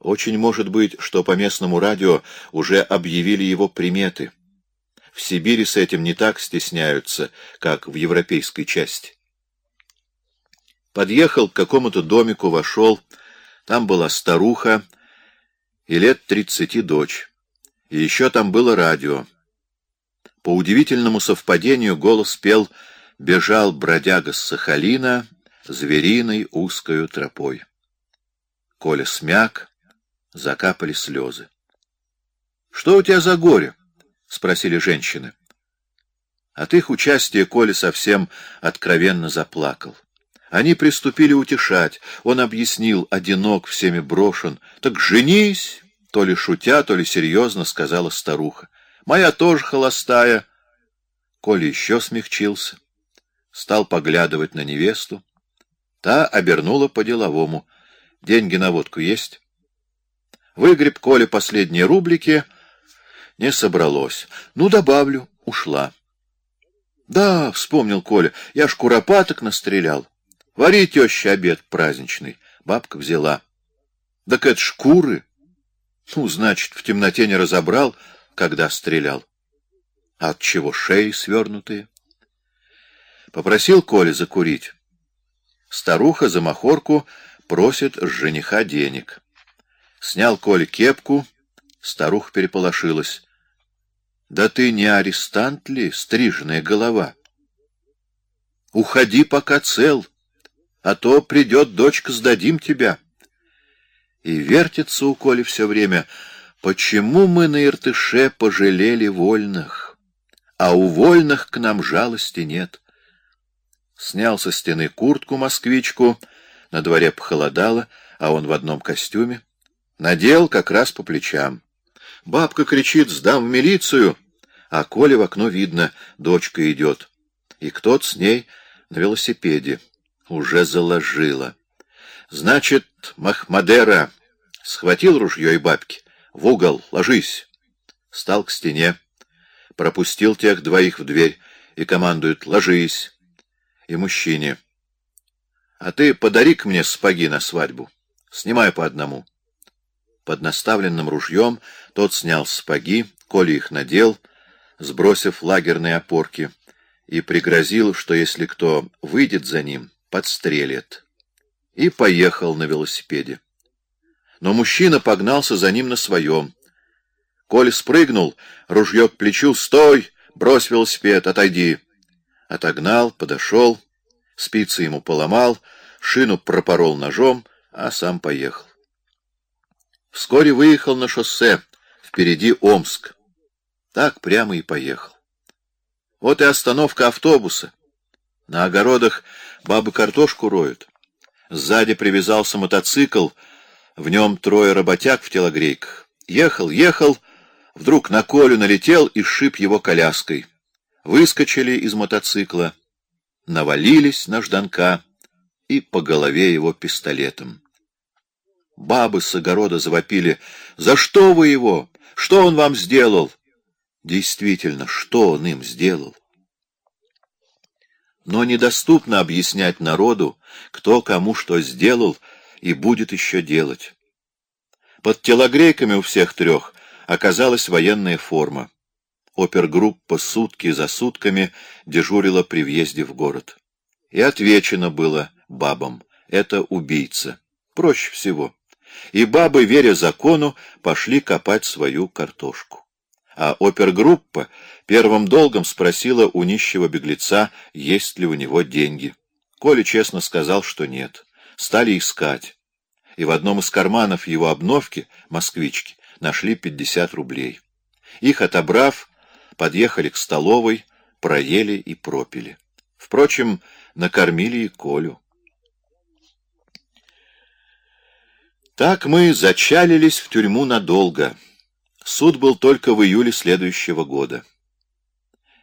Очень может быть, что по местному радио уже объявили его приметы. В Сибири с этим не так стесняются, как в европейской части. Подъехал к какому-то домику, вошел. Там была старуха и лет тридцати дочь. И еще там было радио. По удивительному совпадению голос пел «Бежал бродяга с Сахалина звериной узкою тропой». Коля смяк, закапали слезы. — Что у тебя за горе? — спросили женщины. От их участия Коля совсем откровенно заплакал. Они приступили утешать. Он объяснил, одинок, всеми брошен. — Так женись! — то ли шутя, то ли серьезно сказала старуха. — Моя тоже холостая. Коля еще смягчился. Стал поглядывать на невесту. Та обернула по-деловому. — Деньги на водку есть? Выгреб Коля последние рублики. Не собралось. Ну, добавлю. Ушла. Да, вспомнил Коля, я ж куропаток настрелял. Вари, теща, обед праздничный. Бабка взяла. Так это шкуры. Ну, значит, в темноте не разобрал, когда стрелял. От чего шеи свернутые? Попросил Коля закурить. Старуха за махорку просит с жениха денег. Снял Коль кепку, старуха переполошилась. — Да ты не арестант ли, стриженная голова? — Уходи, пока цел, а то придет дочка, сдадим тебя. И вертится у Коли все время, почему мы на Иртыше пожалели вольных, а у вольных к нам жалости нет. Снял со стены куртку-москвичку, на дворе похолодало, а он в одном костюме. Надел как раз по плечам. Бабка кричит «Сдам в милицию!» А Коля в окно видно, дочка идет. И кто-то с ней на велосипеде. Уже заложила. Значит, Махмадера схватил ружье и бабки. В угол, ложись. Стал к стене. Пропустил тех двоих в дверь и командует «Ложись!» И мужчине. «А ты подари-ка мне сапоги на свадьбу. Снимай по одному». Под наставленным ружьем тот снял сапоги, Коля их надел, сбросив лагерные опорки, и пригрозил, что если кто выйдет за ним, подстрелит. И поехал на велосипеде. Но мужчина погнался за ним на своем. Коля спрыгнул, ружье к плечу, «Стой! Брось велосипед, отойди!» Отогнал, подошел, спицы ему поломал, шину пропорол ножом, а сам поехал. Вскоре выехал на шоссе, впереди Омск. Так прямо и поехал. Вот и остановка автобуса. На огородах бабы картошку роют. Сзади привязался мотоцикл, в нем трое работяг в телогрейках. Ехал, ехал, вдруг на Колю налетел и сшиб его коляской. Выскочили из мотоцикла, навалились на Жданка и по голове его пистолетом. Бабы с огорода завопили. «За что вы его? Что он вам сделал?» Действительно, что он им сделал? Но недоступно объяснять народу, кто кому что сделал и будет еще делать. Под телогрейками у всех трех оказалась военная форма. Опергруппа сутки за сутками дежурила при въезде в город. И отвечено было бабам — это убийца. Проще всего и бабы, веря закону, пошли копать свою картошку. А опергруппа первым долгом спросила у нищего беглеца, есть ли у него деньги. Коля честно сказал, что нет. Стали искать. И в одном из карманов его обновки, москвички, нашли 50 рублей. Их отобрав, подъехали к столовой, проели и пропили. Впрочем, накормили и Колю. Так мы зачалились в тюрьму надолго. Суд был только в июле следующего года.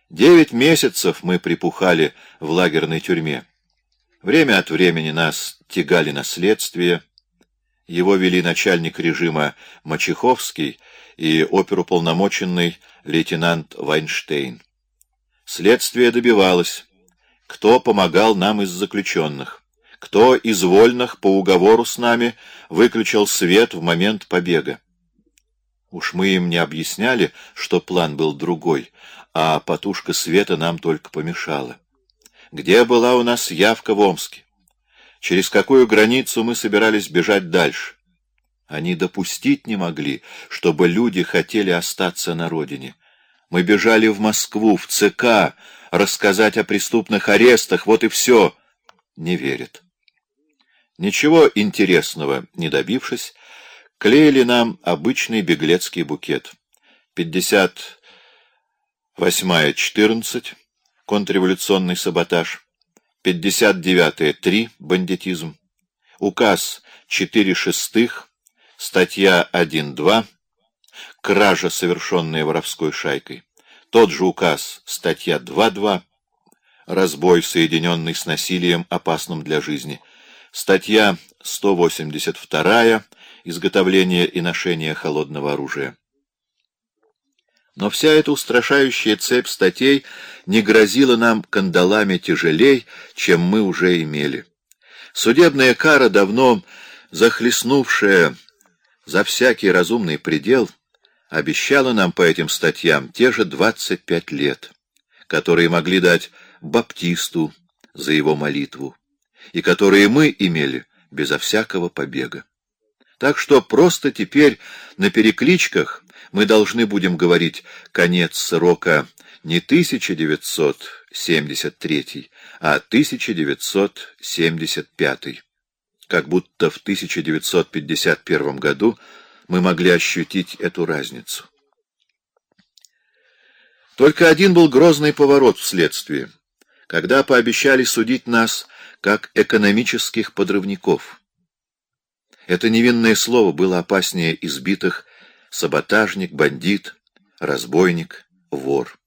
Девять месяцев мы припухали в лагерной тюрьме. Время от времени нас тягали на следствие. Его вели начальник режима Мачеховский и оперуполномоченный лейтенант Вайнштейн. Следствие добивалось, кто помогал нам из заключенных, кто из вольных по уговору с нами выключил свет в момент побега. Уж мы им не объясняли, что план был другой, а потушка света нам только помешала. Где была у нас явка в Омске? Через какую границу мы собирались бежать дальше? Они допустить не могли, чтобы люди хотели остаться на родине. Мы бежали в Москву, в ЦК, рассказать о преступных арестах, вот и все. Не верят. Ничего интересного не добившись, клеили нам обычный беглецкий букет. 58-я 14, контрреволюционный саботаж, 59-я 3, бандитизм, указ 4 шестых, статья 1.2, кража, совершенная воровской шайкой, тот же указ, статья 2.2, разбой, соединенный с насилием, опасным для жизни, статья 182, изготовление и ношение холодного оружия. Но вся эта устрашающая цепь статей не грозила нам кандалами тяжелей, чем мы уже имели. Судебная кара, давно захлестнувшая за всякий разумный предел, обещала нам по этим статьям те же 25 лет, которые могли дать Баптисту за его молитву, и которые мы имели безо всякого побега. Так что просто теперь на перекличках мы должны будем говорить конец срока не 1973, а 1975 как будто в 1951 году мы могли ощутить эту разницу. Только один был грозный поворот в следствии, когда пообещали судить нас как экономических подрывников. Это невинное слово было опаснее избитых саботажник, бандит, разбойник, вор.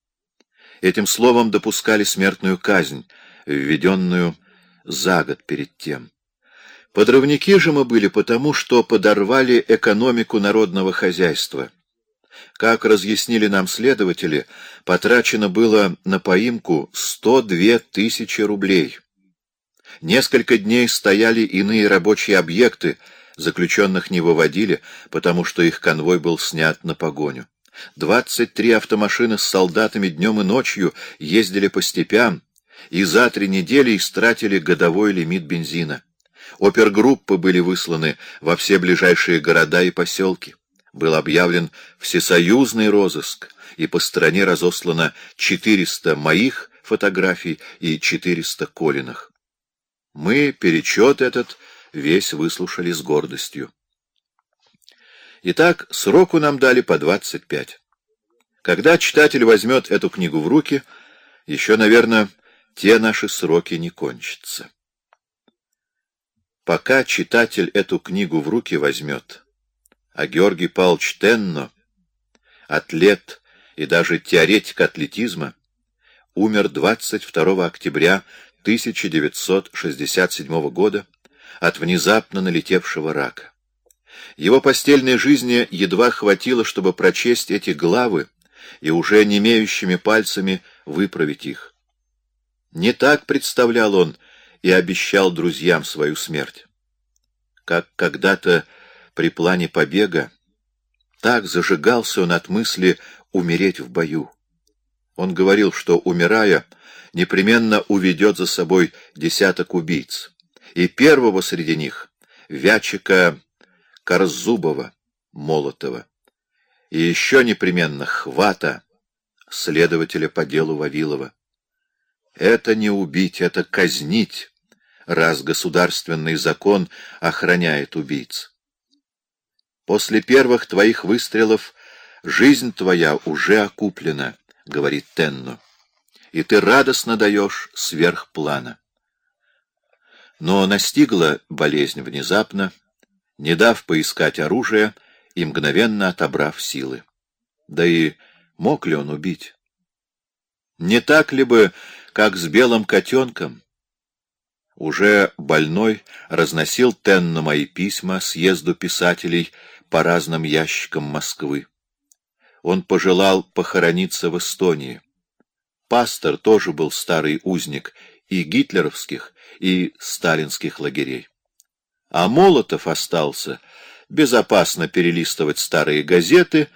Этим словом допускали смертную казнь, введенную за год перед тем. Подрывники же мы были потому, что подорвали экономику народного хозяйства. Как разъяснили нам следователи, потрачено было на поимку 102 тысячи рублей. Несколько дней стояли иные рабочие объекты, заключенных не выводили, потому что их конвой был снят на погоню. Двадцать три автомашины с солдатами днем и ночью ездили по степям и за три недели истратили годовой лимит бензина. Опергруппы были высланы во все ближайшие города и поселки. Был объявлен всесоюзный розыск, и по стране разослано 400 моих фотографий и 400 Колиных. Мы перечет этот весь выслушали с гордостью. Итак, сроку нам дали по 25. Когда читатель возьмет эту книгу в руки, еще, наверное, те наши сроки не кончатся. Пока читатель эту книгу в руки возьмет, а Георгий Павлович Тенно, атлет и даже теоретик атлетизма, умер 22 октября 1967 года от внезапно налетевшего рака. Его постельной жизни едва хватило, чтобы прочесть эти главы и уже немеющими пальцами выправить их. Не так представлял он и обещал друзьям свою смерть. Как когда-то при плане побега, так зажигался он от мысли умереть в бою. Он говорил, что, умирая, непременно уведет за собой десяток убийц, и первого среди них — Вячика Корзубова, Молотова, и еще непременно Хвата, следователя по делу Вавилова. Это не убить, это казнить, раз государственный закон охраняет убийц. После первых твоих выстрелов жизнь твоя уже окуплена, — говорит Тенно, — и ты радостно даешь сверх плана. Но настигла болезнь внезапно, не дав поискать оружие и мгновенно отобрав силы. Да и мог ли он убить? Не так ли бы, как с белым котенком? Уже больной разносил Тенно мои письма съезду писателей по разным ящикам Москвы. Он пожелал похорониться в Эстонии. Пастор тоже был старый узник и гитлеровских, и сталинских лагерей. А Молотов остался безопасно перелистывать старые газеты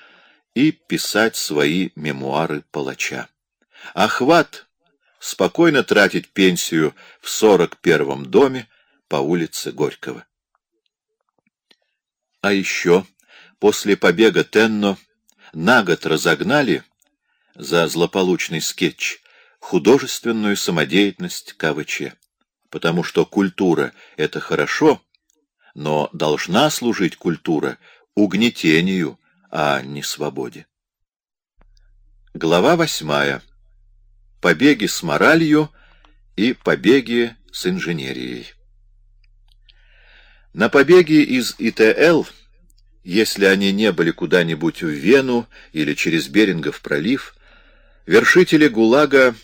и писать свои мемуары палача. Охват спокойно тратить пенсию в сорок первом доме по улице Горького. А еще после побега Тенно на год разогнали за злополучный скетч художественную самодеятельность КВЧ, потому что культура — это хорошо, но должна служить культура угнетению, а не свободе. Глава восьмая. Побеги с моралью и побеги с инженерией. На побеги из ИТЛ, если они не были куда-нибудь в Вену или через Берингов пролив, вершители ГУЛАГа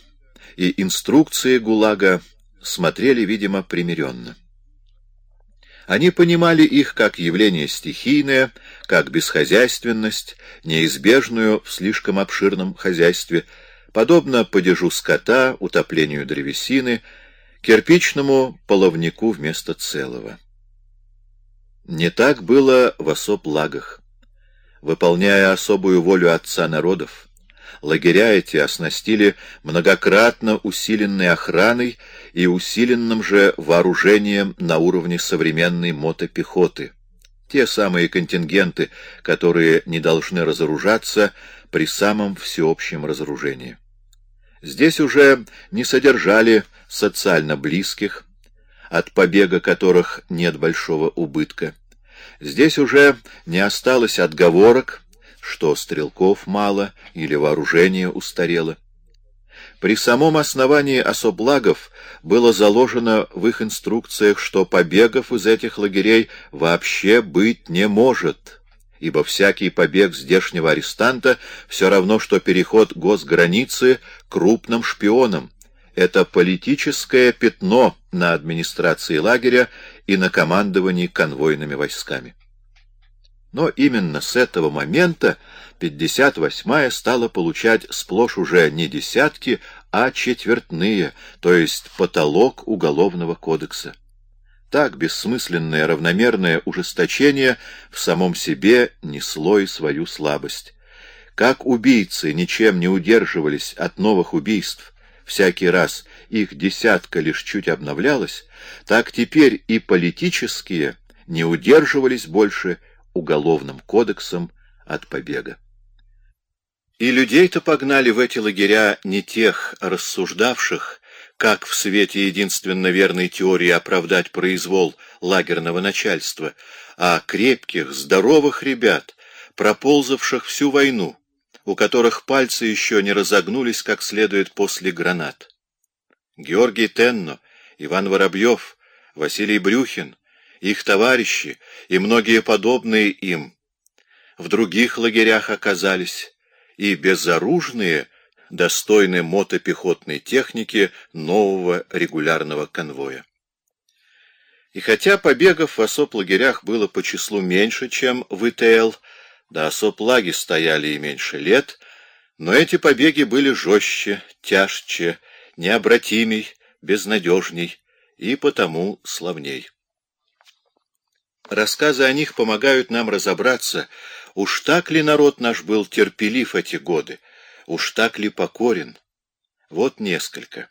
и инструкции ГУЛАГа смотрели, видимо, примиренно. Они понимали их как явление стихийное, как бесхозяйственность, неизбежную в слишком обширном хозяйстве, подобно падежу скота, утоплению древесины, кирпичному половнику вместо целого. Не так было в особ-лагах. Выполняя особую волю отца народов, лагеря эти оснастили многократно усиленной охраной и усиленным же вооружением на уровне современной мотопехоты. Те самые контингенты, которые не должны разоружаться при самом всеобщем разоружении. Здесь уже не содержали социально близких, от побега которых нет большого убытка. Здесь уже не осталось отговорок, что стрелков мало или вооружение устарело. При самом основании особлагов было заложено в их инструкциях, что побегов из этих лагерей вообще быть не может, ибо всякий побег здешнего арестанта все равно, что переход госграницы крупным шпионом. Это политическое пятно на администрации лагеря и на командовании конвойными войсками. Но именно с этого момента 58-я стала получать сплошь уже не десятки, а четвертные, то есть потолок Уголовного кодекса. Так бессмысленное равномерное ужесточение в самом себе несло и свою слабость. Как убийцы ничем не удерживались от новых убийств, всякий раз их десятка лишь чуть обновлялась, так теперь и политические не удерживались больше уголовным кодексом от побега. И людей-то погнали в эти лагеря не тех рассуждавших, как в свете единственно верной теории оправдать произвол лагерного начальства, а крепких, здоровых ребят, проползавших всю войну, у которых пальцы еще не разогнулись как следует после гранат. Георгий Тенно, Иван Воробьев, Василий Брюхин, их товарищи и многие подобные им в других лагерях оказались, и безоружные, достойны мотопехотной техники нового регулярного конвоя. И хотя побегов в осоп-лагерях было по числу меньше, чем в ИТЛ, да осоп-лаги стояли и меньше лет, но эти побеги были жестче, тяжче, необратимей, безнадежней и потому славней. Рассказы о них помогают нам разобраться, уж так ли народ наш был терпелив эти годы, уж так ли покорен. Вот несколько.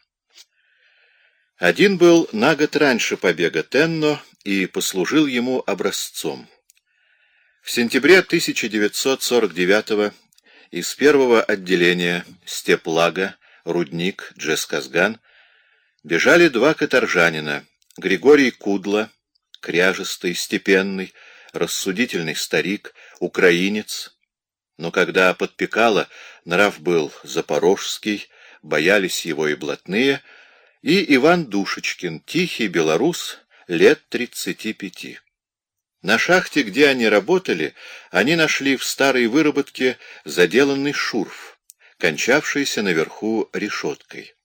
Один был на год раньше побега Тенно и послужил ему образцом. В сентябре 1949 из первого отделения Степлага, Рудник, Джесказган бежали два каторжанина, Григорий Кудла, кряжестый, степенный, рассудительный старик, украинец. Но когда подпекало, нрав был запорожский, боялись его и блатные, и Иван Душечкин, тихий белорус, лет тридцати пяти. На шахте, где они работали, они нашли в старой выработке заделанный шурф, кончавшийся наверху решеткой.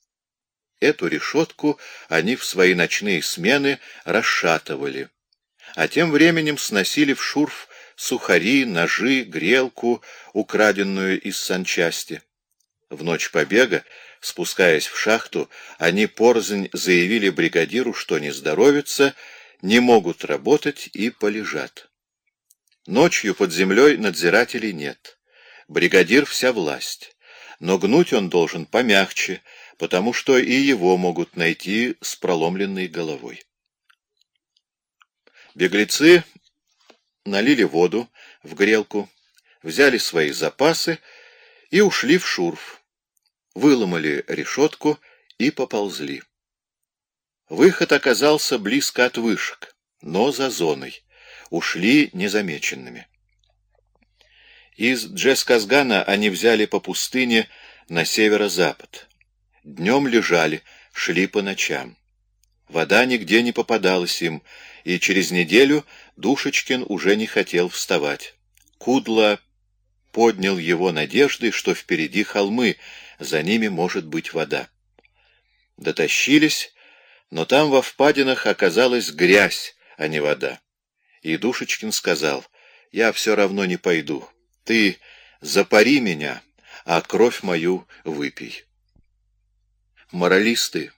Эту решетку они в свои ночные смены расшатывали, а тем временем сносили в шурф сухари, ножи, грелку, украденную из санчасти. В ночь побега Спускаясь в шахту, они порзнь заявили бригадиру, что не здоровятся, не могут работать и полежат. Ночью под землей надзирателей нет. Бригадир — вся власть. Но гнуть он должен помягче, потому что и его могут найти с проломленной головой. Беглецы налили воду в грелку, взяли свои запасы и ушли в шурф, выломали решетку и поползли. Выход оказался близко от вышек, но за зоной. Ушли незамеченными. Из Джесказгана они взяли по пустыне на северо-запад. Днем лежали, шли по ночам. Вода нигде не попадалась им, и через неделю Душечкин уже не хотел вставать. Кудла поднял его надеждой, что впереди холмы, за ними может быть вода. Дотащились, но там во впадинах оказалась грязь, а не вода. И Душечкин сказал, «Я все равно не пойду. Ты запари меня, а кровь мою выпей». Моралисты,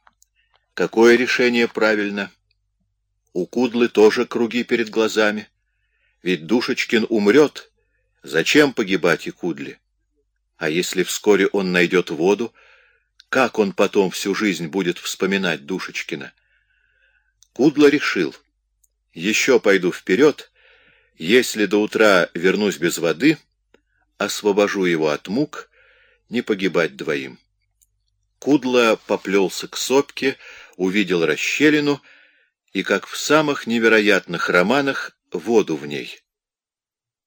какое решение правильно? У Кудлы тоже круги перед глазами. Ведь Душечкин умрет, зачем погибать и Кудле? А если вскоре он найдет воду, как он потом всю жизнь будет вспоминать Душечкина? Кудла решил, еще пойду вперед, если до утра вернусь без воды, освобожу его от мук, не погибать двоим. Кудла поплелся к сопке, увидел расщелину и, как в самых невероятных романах, воду в ней.